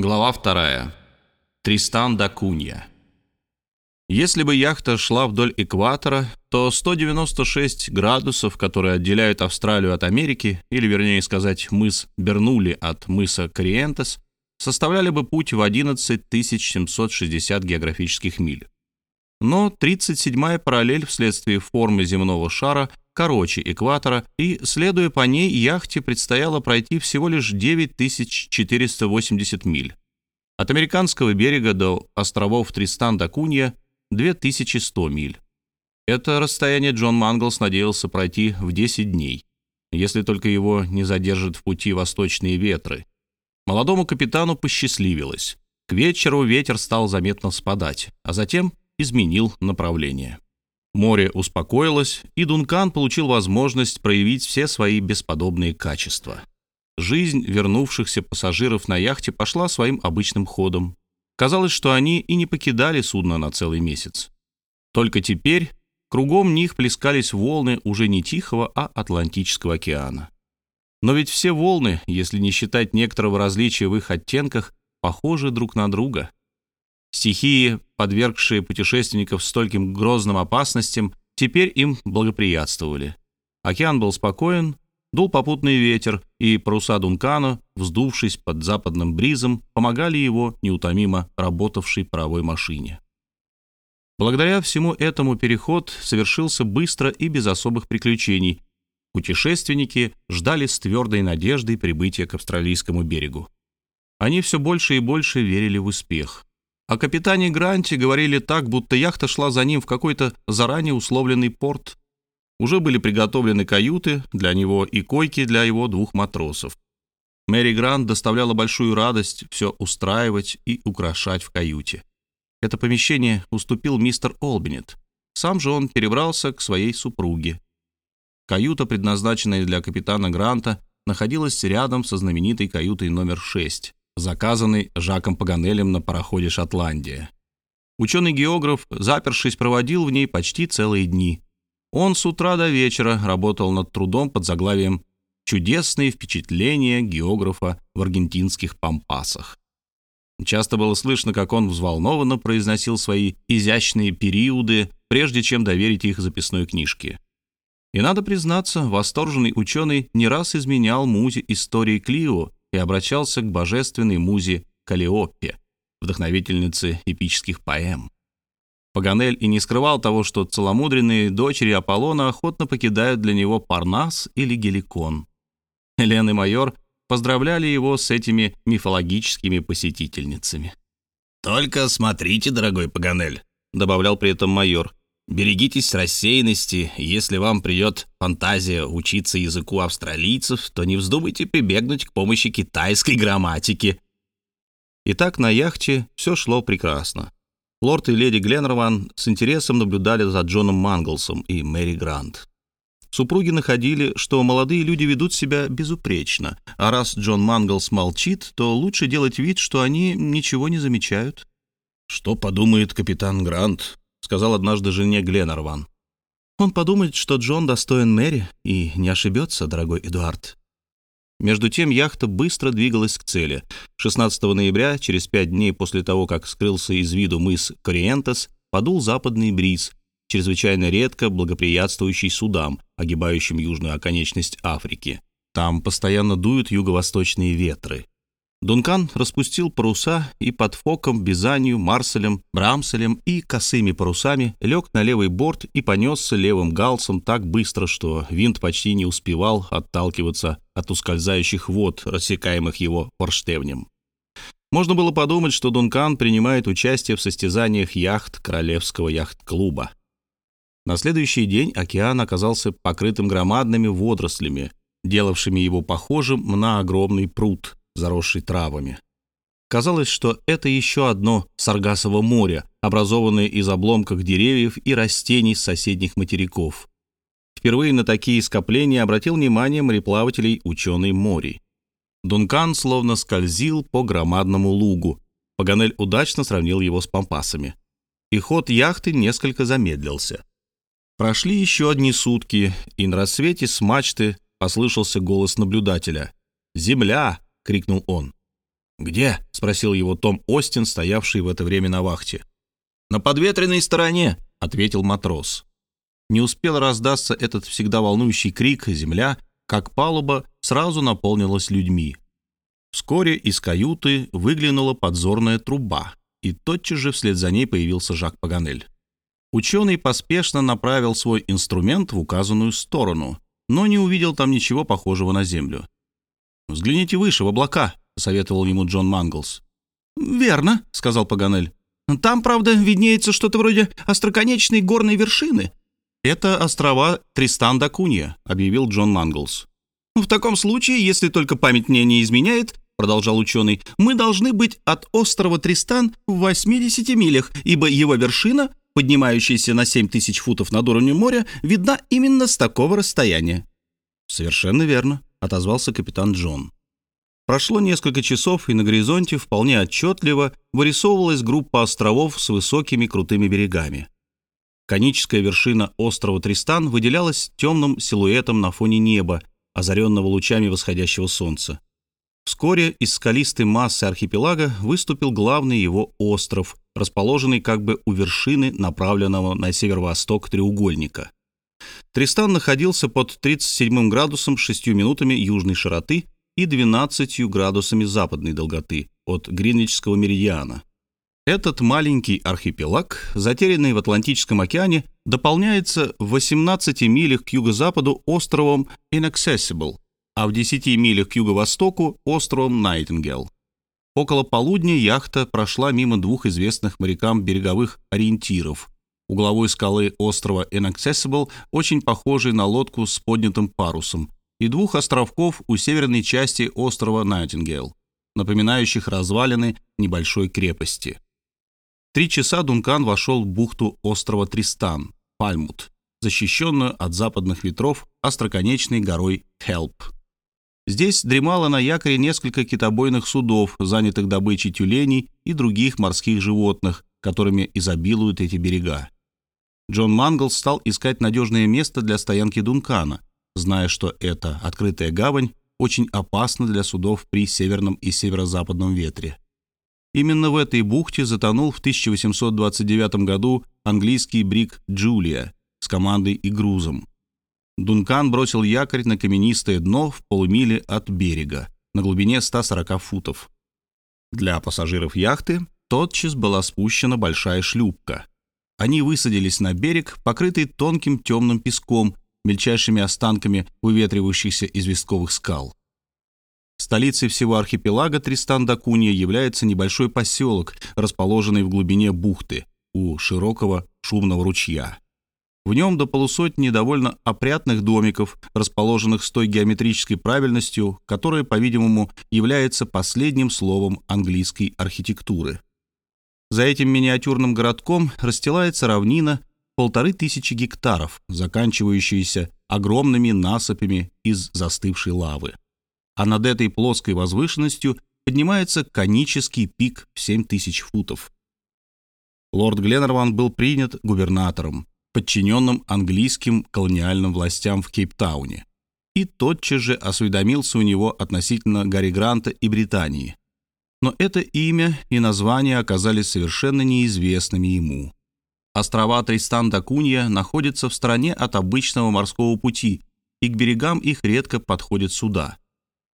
Глава вторая. Тристан да Кунья. Если бы яхта шла вдоль экватора, то 196 градусов, которые отделяют Австралию от Америки, или, вернее сказать, мыс Бернули от мыса Кориентес, составляли бы путь в 11 760 географических миль. Но 37-я параллель вследствие формы земного шара короче экватора, и, следуя по ней, яхте предстояло пройти всего лишь 9480 миль. От американского берега до островов Тристан-да-Кунья 2100 миль. Это расстояние Джон Манглс надеялся пройти в 10 дней, если только его не задержат в пути восточные ветры. Молодому капитану посчастливилось. К вечеру ветер стал заметно спадать, а затем изменил направление. Море успокоилось, и Дункан получил возможность проявить все свои бесподобные качества. Жизнь вернувшихся пассажиров на яхте пошла своим обычным ходом. Казалось, что они и не покидали судно на целый месяц. Только теперь кругом них плескались волны уже не Тихого, а Атлантического океана. Но ведь все волны, если не считать некоторого различия в их оттенках, похожи друг на друга. Стихии, подвергшие путешественников стольким грозным опасностям, теперь им благоприятствовали. Океан был спокоен, дул попутный ветер, и паруса Дункана, вздувшись под западным бризом, помогали его неутомимо работавшей паровой машине. Благодаря всему этому переход совершился быстро и без особых приключений. Путешественники ждали с твердой надеждой прибытия к австралийскому берегу. Они все больше и больше верили в успех. О капитане Гранте говорили так, будто яхта шла за ним в какой-то заранее условленный порт. Уже были приготовлены каюты для него и койки для его двух матросов. Мэри Грант доставляла большую радость все устраивать и украшать в каюте. Это помещение уступил мистер Олбинет. Сам же он перебрался к своей супруге. Каюта, предназначенная для капитана Гранта, находилась рядом со знаменитой каютой номер 6 заказанный Жаком Паганелем на пароходе «Шотландия». Ученый-географ, запершись, проводил в ней почти целые дни. Он с утра до вечера работал над трудом под заглавием «Чудесные впечатления географа в аргентинских пампасах». Часто было слышно, как он взволнованно произносил свои изящные периоды, прежде чем доверить их записной книжке. И надо признаться, восторженный ученый не раз изменял музе истории Клио и обращался к божественной музе Калиоппе, вдохновительнице эпических поэм. Паганель и не скрывал того, что целомудренные дочери Аполлона охотно покидают для него Парнас или Геликон. Лен и майор поздравляли его с этими мифологическими посетительницами. «Только смотрите, дорогой Паганель», — добавлял при этом майор, Берегитесь рассеянности. Если вам придет фантазия учиться языку австралийцев, то не вздумайте прибегнуть к помощи китайской грамматики. Итак, на яхте все шло прекрасно. Лорд и леди Гленнерван с интересом наблюдали за Джоном Манглсом и Мэри Грант. Супруги находили, что молодые люди ведут себя безупречно, а раз Джон Манглс молчит, то лучше делать вид, что они ничего не замечают. «Что подумает капитан Грант?» Сказал однажды жене Гленарван. «Он подумает, что Джон достоин Мэри, и не ошибется, дорогой Эдуард». Между тем яхта быстро двигалась к цели. 16 ноября, через пять дней после того, как скрылся из виду мыс Кориентес, подул западный бриз, чрезвычайно редко благоприятствующий судам, огибающим южную оконечность Африки. Там постоянно дуют юго-восточные ветры. Дункан распустил паруса и под Фоком, Бизанью, Марселем, Брамселем и косыми парусами лег на левый борт и понесся левым галсом так быстро, что винт почти не успевал отталкиваться от ускользающих вод, рассекаемых его форштевнем. Можно было подумать, что Дункан принимает участие в состязаниях яхт Королевского яхт-клуба. На следующий день океан оказался покрытым громадными водорослями, делавшими его похожим на огромный пруд – заросший травами. Казалось, что это еще одно Саргасово море, образованное из обломков деревьев и растений с соседних материков. Впервые на такие скопления обратил внимание мореплавателей ученый Мори. Дункан словно скользил по громадному лугу. Паганель удачно сравнил его с пампасами. И ход яхты несколько замедлился. Прошли еще одни сутки, и на рассвете с мачты послышался голос наблюдателя. «Земля! Крикнул он. «Где?» — спросил его Том Остин, стоявший в это время на вахте. «На подветренной стороне», — ответил матрос. Не успел раздаться этот всегда волнующий крик «Земля!», как палуба сразу наполнилась людьми. Вскоре из каюты выглянула подзорная труба, и тотчас же вслед за ней появился Жак Паганель. Ученый поспешно направил свой инструмент в указанную сторону, но не увидел там ничего похожего на землю. «Взгляните выше, в облака», — посоветовал ему Джон Манглс. «Верно», — сказал Паганель. «Там, правда, виднеется что-то вроде остроконечной горной вершины». «Это острова Тристан-да-Кунья», — объявил Джон Манглс. «В таком случае, если только память мне не изменяет, — продолжал ученый, — мы должны быть от острова Тристан в 80 милях, ибо его вершина поднимающаяся на 7 тысяч футов над уровнем моря, видна именно с такого расстояния. «Совершенно верно», — отозвался капитан Джон. Прошло несколько часов, и на горизонте вполне отчетливо вырисовывалась группа островов с высокими крутыми берегами. Коническая вершина острова Тристан выделялась темным силуэтом на фоне неба, озаренного лучами восходящего солнца. Вскоре из скалистой массы архипелага выступил главный его остров, расположенный как бы у вершины направленного на северо-восток треугольника. Тристан находился под 37 градусом 6 минутами южной широты и 12 градусами западной долготы от Гринвичского меридиана. Этот маленький архипелаг, затерянный в Атлантическом океане, дополняется в 18 милях к юго-западу островом Inaccessible, а в 10 милях к юго-востоку островом Найтингел. Около полудня яхта прошла мимо двух известных морякам береговых ориентиров. Угловой скалы острова Inaccessible, очень похожей на лодку с поднятым парусом, и двух островков у северной части острова Найтингейл, напоминающих развалины небольшой крепости. Три часа Дункан вошел в бухту острова Тристан, Пальмут, защищенную от западных ветров остроконечной горой Хелп. Здесь дремало на якоре несколько китобойных судов, занятых добычей тюленей и других морских животных, которыми изобилуют эти берега. Джон Мангл стал искать надежное место для стоянки Дункана, зная, что эта открытая гавань очень опасна для судов при северном и северо-западном ветре. Именно в этой бухте затонул в 1829 году английский бриг «Джулия» с командой и грузом. Дункан бросил якорь на каменистое дно в полумиле от берега, на глубине 140 футов. Для пассажиров яхты тотчас была спущена большая шлюпка. Они высадились на берег, покрытый тонким темным песком, мельчайшими останками выветривающихся известковых скал. Столицей всего архипелага Тристан-да-Кунья является небольшой поселок, расположенный в глубине бухты, у широкого шумного ручья. В нем до полусотни довольно опрятных домиков, расположенных с той геометрической правильностью, которая, по-видимому, является последним словом английской архитектуры. За этим миниатюрным городком расстилается равнина полторы тысячи гектаров, заканчивающаяся огромными насыпями из застывшей лавы. А над этой плоской возвышенностью поднимается конический пик в 7 тысяч футов. Лорд Гленнерван был принят губернатором, подчиненным английским колониальным властям в Кейптауне, и тотчас же осведомился у него относительно Гарри Гранта и Британии. Но это имя и название оказались совершенно неизвестными ему. Острова Тристан-да-Кунья находятся в стороне от обычного морского пути, и к берегам их редко подходят суда.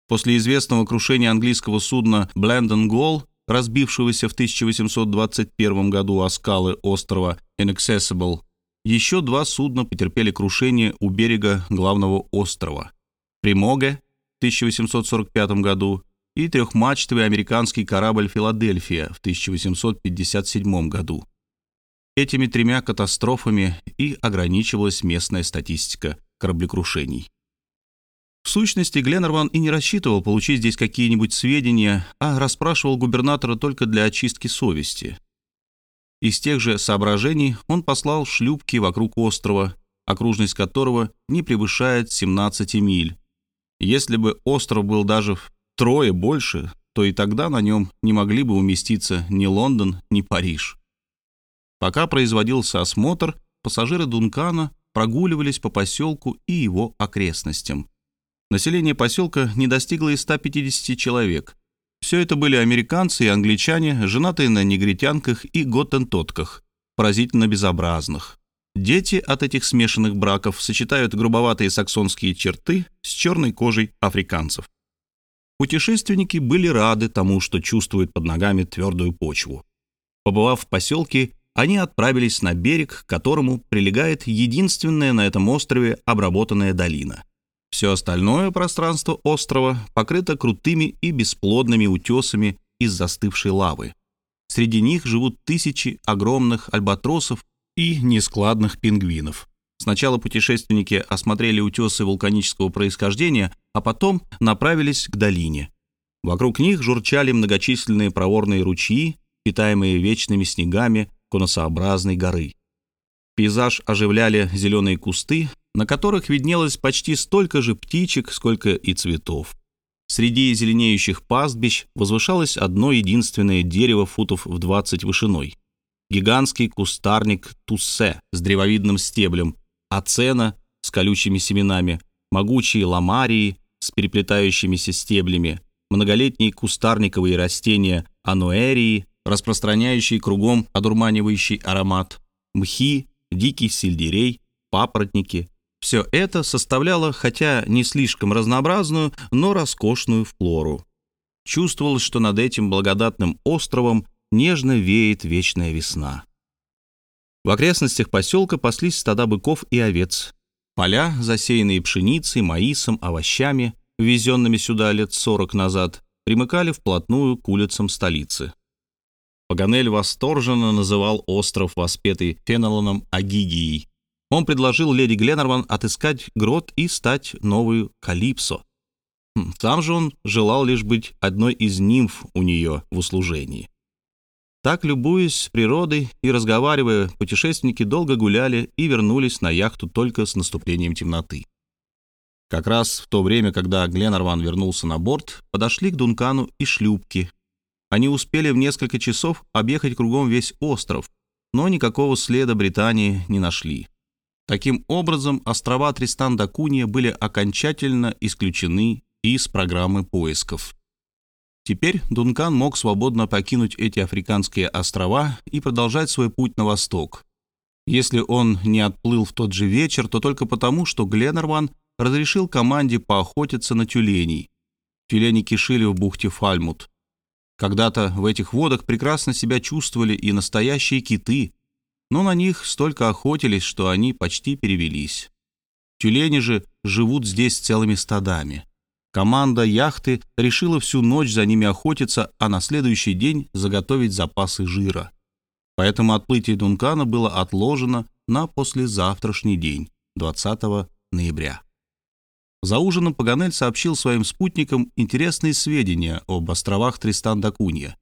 После известного крушения английского судна «Блендон Голл», разбившегося в 1821 году о скалы острова Inaccessible, еще два судна потерпели крушение у берега главного острова. Примога в 1845 году и трехмачтовый американский корабль «Филадельфия» в 1857 году. Этими тремя катастрофами и ограничивалась местная статистика кораблекрушений. В сущности, Гленнерван и не рассчитывал получить здесь какие-нибудь сведения, а расспрашивал губернатора только для очистки совести. Из тех же соображений он послал шлюпки вокруг острова, окружность которого не превышает 17 миль. Если бы остров был даже втрое больше, то и тогда на нем не могли бы уместиться ни Лондон, ни Париж. Пока производился осмотр, пассажиры Дункана прогуливались по поселку и его окрестностям. Население поселка не достигло и 150 человек. Все это были американцы и англичане, женатые на негритянках и готтентотках, поразительно безобразных. Дети от этих смешанных браков сочетают грубоватые саксонские черты с черной кожей африканцев. Путешественники были рады тому, что чувствуют под ногами твердую почву. Побывав в поселке, они отправились на берег, к которому прилегает единственная на этом острове обработанная долина. Все остальное пространство острова покрыто крутыми и бесплодными утесами из застывшей лавы. Среди них живут тысячи огромных альбатросов и нескладных пингвинов. Сначала путешественники осмотрели утесы вулканического происхождения, а потом направились к долине. Вокруг них журчали многочисленные проворные ручьи, питаемые вечными снегами конусообразной горы. Пейзаж оживляли зеленые кусты, на которых виднелось почти столько же птичек, сколько и цветов. Среди зеленеющих пастбищ возвышалось одно единственное дерево футов в 20 вышиной. Гигантский кустарник туссе с древовидным стеблем, ацена с колючими семенами, могучие ламарии с переплетающимися стеблями, многолетние кустарниковые растения ануэрии, распространяющие кругом одурманивающий аромат, мхи, дикий сельдерей, папоротники. Все это составляло, хотя не слишком разнообразную, но роскошную флору. Чувствовалось, что над этим благодатным островом нежно веет вечная весна. В окрестностях поселка паслись стада быков и овец. Поля, засеянные пшеницей, маисом, овощами, ввезенными сюда лет сорок назад, примыкали вплотную к улицам столицы. Паганель восторженно называл остров, воспетый Фенелоном Агигией. Он предложил леди Гленнерман отыскать грот и стать новую Калипсо. Хм, сам же он желал лишь быть одной из нимф у нее в услужении. Так, любуясь природой и разговаривая, путешественники долго гуляли и вернулись на яхту только с наступлением темноты. Как раз в то время, когда Гленнерван вернулся на борт, подошли к Дункану и шлюпки, они успели в несколько часов объехать кругом весь остров, но никакого следа Британии не нашли. Таким образом, острова Тристан-да-Кунья были окончательно исключены из программы поисков. Теперь Дункан мог свободно покинуть эти африканские острова и продолжать свой путь на восток. Если он не отплыл в тот же вечер, то только потому, что Гленнерван разрешил команде поохотиться на тюленей. Тюлени кишили в бухте Фальмут. Когда-то в этих водах прекрасно себя чувствовали и настоящие киты, но на них столько охотились, что они почти перевелись. Тюлени же живут здесь целыми стадами. Команда яхты решила всю ночь за ними охотиться, а на следующий день заготовить запасы жира. Поэтому отплытие Дункана было отложено на послезавтрашний день, 20 ноября. За ужином Паганель сообщил своим спутникам интересные сведения об островах Тристан-да-Кунья.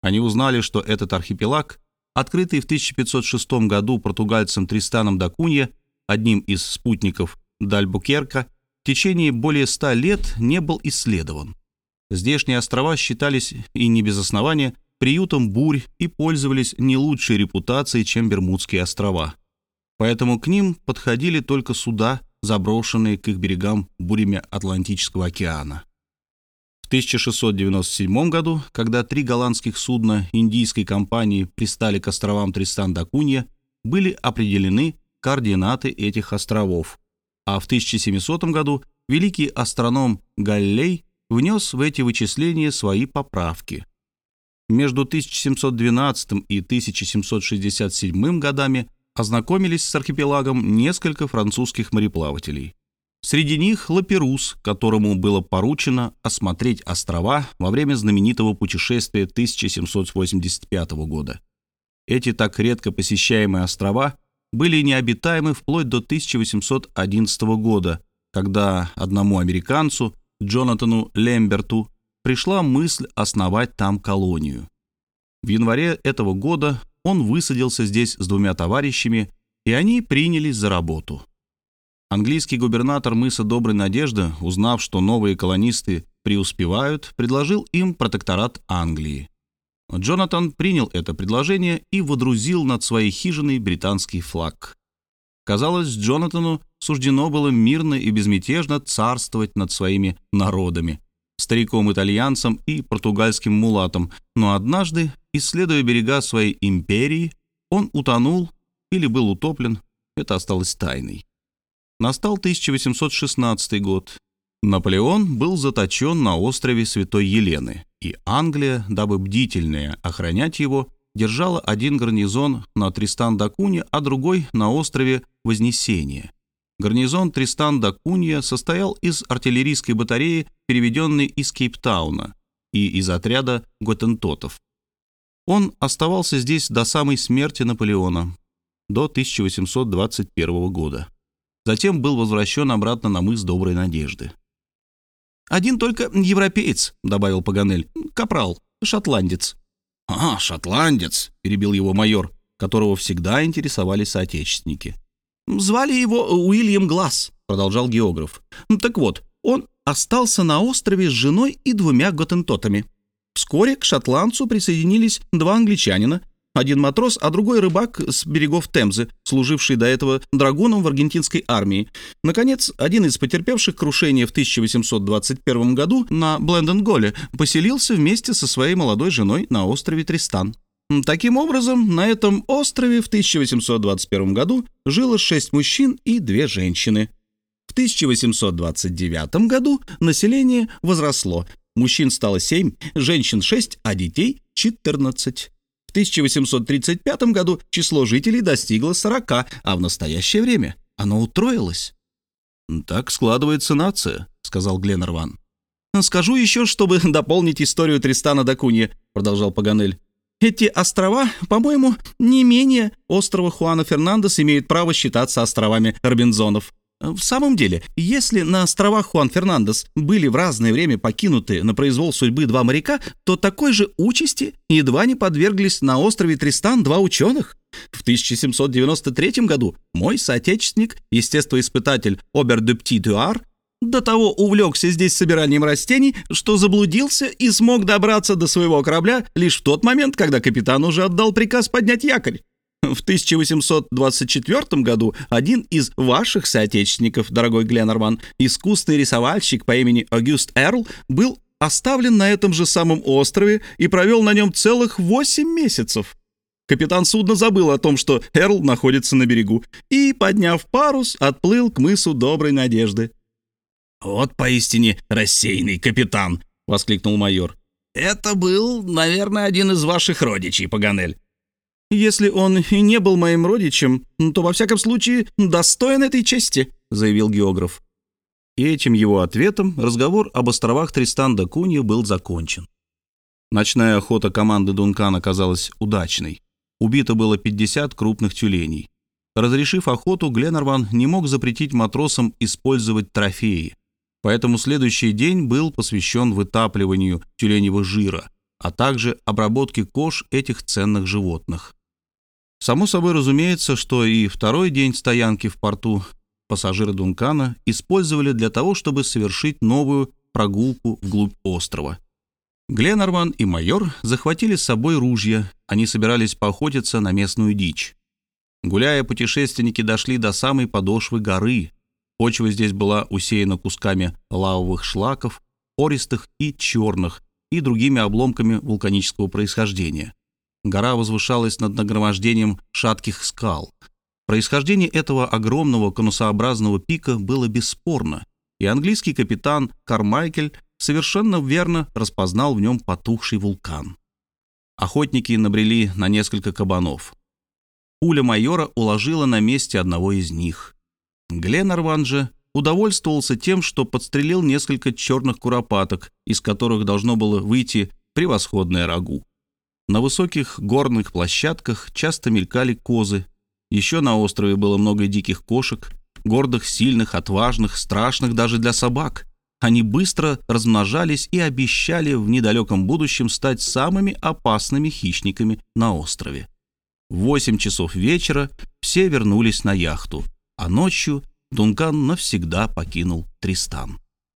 Они узнали, что этот архипелаг, открытый в 1506 году португальцем Тристаном да Кунья, одним из спутников Дальбукерка, в течение более ста лет не был исследован. Здешние острова считались, и не без основания, приютом бурь и пользовались не лучшей репутацией, чем Бермудские острова. Поэтому к ним подходили только суда – заброшенные к их берегам бурями Атлантического океана. В 1697 году, когда три голландских судна индийской компании пристали к островам Тристан-да-Кунья, были определены координаты этих островов, а в 1700 году великий астроном Галлей внес в эти вычисления свои поправки. Между 1712 и 1767 годами ознакомились с архипелагом несколько французских мореплавателей. Среди них Лаперус, которому было поручено осмотреть острова во время знаменитого путешествия 1785 года. Эти так редко посещаемые острова были необитаемы вплоть до 1811 года, когда одному американцу, Джонатану Лемберту, пришла мысль основать там колонию. В январе этого года он высадился здесь с двумя товарищами, и они принялись за работу. Английский губернатор мыса Доброй Надежды, узнав, что новые колонисты преуспевают, предложил им протекторат Англии. Джонатан принял это предложение и водрузил над своей хижиной британский флаг. Казалось, Джонатану суждено было мирно и безмятежно царствовать над своими народами, стариком-итальянцем и португальским мулатом, но однажды, исследуя берега своей империи, он утонул или был утоплен, это осталось тайной. Настал 1816 год. Наполеон был заточен на острове Святой Елены, и Англия, дабы бдительнее охранять его, держала один гарнизон на Тристан-да-Куне, а другой на острове Вознесения. Гарнизон Тристан-да-Кунья состоял из артиллерийской батареи, переведенной из Кейптауна, и из отряда готентотов. Он оставался здесь до самой смерти Наполеона, до 1821 года. Затем был возвращен обратно на мыс Доброй Надежды. «Один только европеец», — добавил Паганель, — «капрал, шотландец». «А, шотландец», — перебил его майор, которого всегда интересовали соотечественники. «Звали его Уильям Глаз», — продолжал географ. «Так вот, он остался на острове с женой и двумя готентотами. Вскоре к шотландцу присоединились два англичанина, один матрос, а другой рыбак с берегов Темзы, служивший до этого драгуном в аргентинской армии. Наконец, один из потерпевших крушение в 1821 году на Бленденголе поселился вместе со своей молодой женой на острове Тристан. Таким образом, на этом острове в 1821 году жило шесть мужчин и две женщины. В 1829 году население возросло. Мужчин стало 7, женщин 6, а детей 14. В 1835 году число жителей достигло 40, а в настоящее время оно утроилось. «Так складывается нация», — сказал Гленнерван. «Скажу еще, чтобы дополнить историю Тристана да Кунья», — продолжал Паганель. Эти острова, по-моему, не менее острова Хуана Фернандес имеют право считаться островами Робинзонов. В самом деле, если на островах Хуан Фернандес были в разное время покинуты на произвол судьбы два моряка, то такой же участи едва не подверглись на острове Тристан два ученых. В 1793 году мой соотечественник, естествоиспытатель Обер де Пти-Дюар, до того увлекся здесь собиранием растений, что заблудился и смог добраться до своего корабля лишь в тот момент, когда капитан уже отдал приказ поднять якорь. В 1824 году один из ваших соотечественников, дорогой Гленнерман, искусный рисовальщик по имени Огюст Эрл, был оставлен на этом же самом острове и провел на нем целых восемь месяцев. Капитан судна забыл о том, что Эрл находится на берегу, и, подняв парус, отплыл к мысу Доброй Надежды. «Вот поистине рассеянный капитан!» — воскликнул майор. «Это был, наверное, один из ваших родичей, Паганель». «Если он и не был моим родичем, то, во всяком случае, достоин этой чести», — заявил географ. И этим его ответом разговор об островах Тристан да Кунья был закончен. Ночная охота команды Дункан оказалась удачной. Убито было 50 крупных тюленей. Разрешив охоту, Гленнерван не мог запретить матросам использовать трофеи. Поэтому следующий день был посвящен вытапливанию тюленевого жира, а также обработке кож этих ценных животных. Само собой разумеется, что и второй день стоянки в порту пассажиры Дункана использовали для того, чтобы совершить новую прогулку вглубь острова. Гленнерман и майор захватили с собой ружья, они собирались поохотиться на местную дичь. Гуляя, путешественники дошли до самой подошвы горы, Почва здесь была усеяна кусками лавовых шлаков, пористых и черных, и другими обломками вулканического происхождения. Гора возвышалась над нагромождением шатких скал. Происхождение этого огромного конусообразного пика было бесспорно, и английский капитан Кармайкель совершенно верно распознал в нем потухший вулкан. Охотники набрели на несколько кабанов. Пуля майора уложила на месте одного из них. Гленнерван же удовольствовался тем, что подстрелил несколько черных куропаток, из которых должно было выйти превосходное рагу. На высоких горных площадках часто мелькали козы. Еще на острове было много диких кошек, гордых, сильных, отважных, страшных даже для собак. Они быстро размножались и обещали в недалеком будущем стать самыми опасными хищниками на острове. В 8 часов вечера все вернулись на яхту а ночью Дункан навсегда покинул Тристан.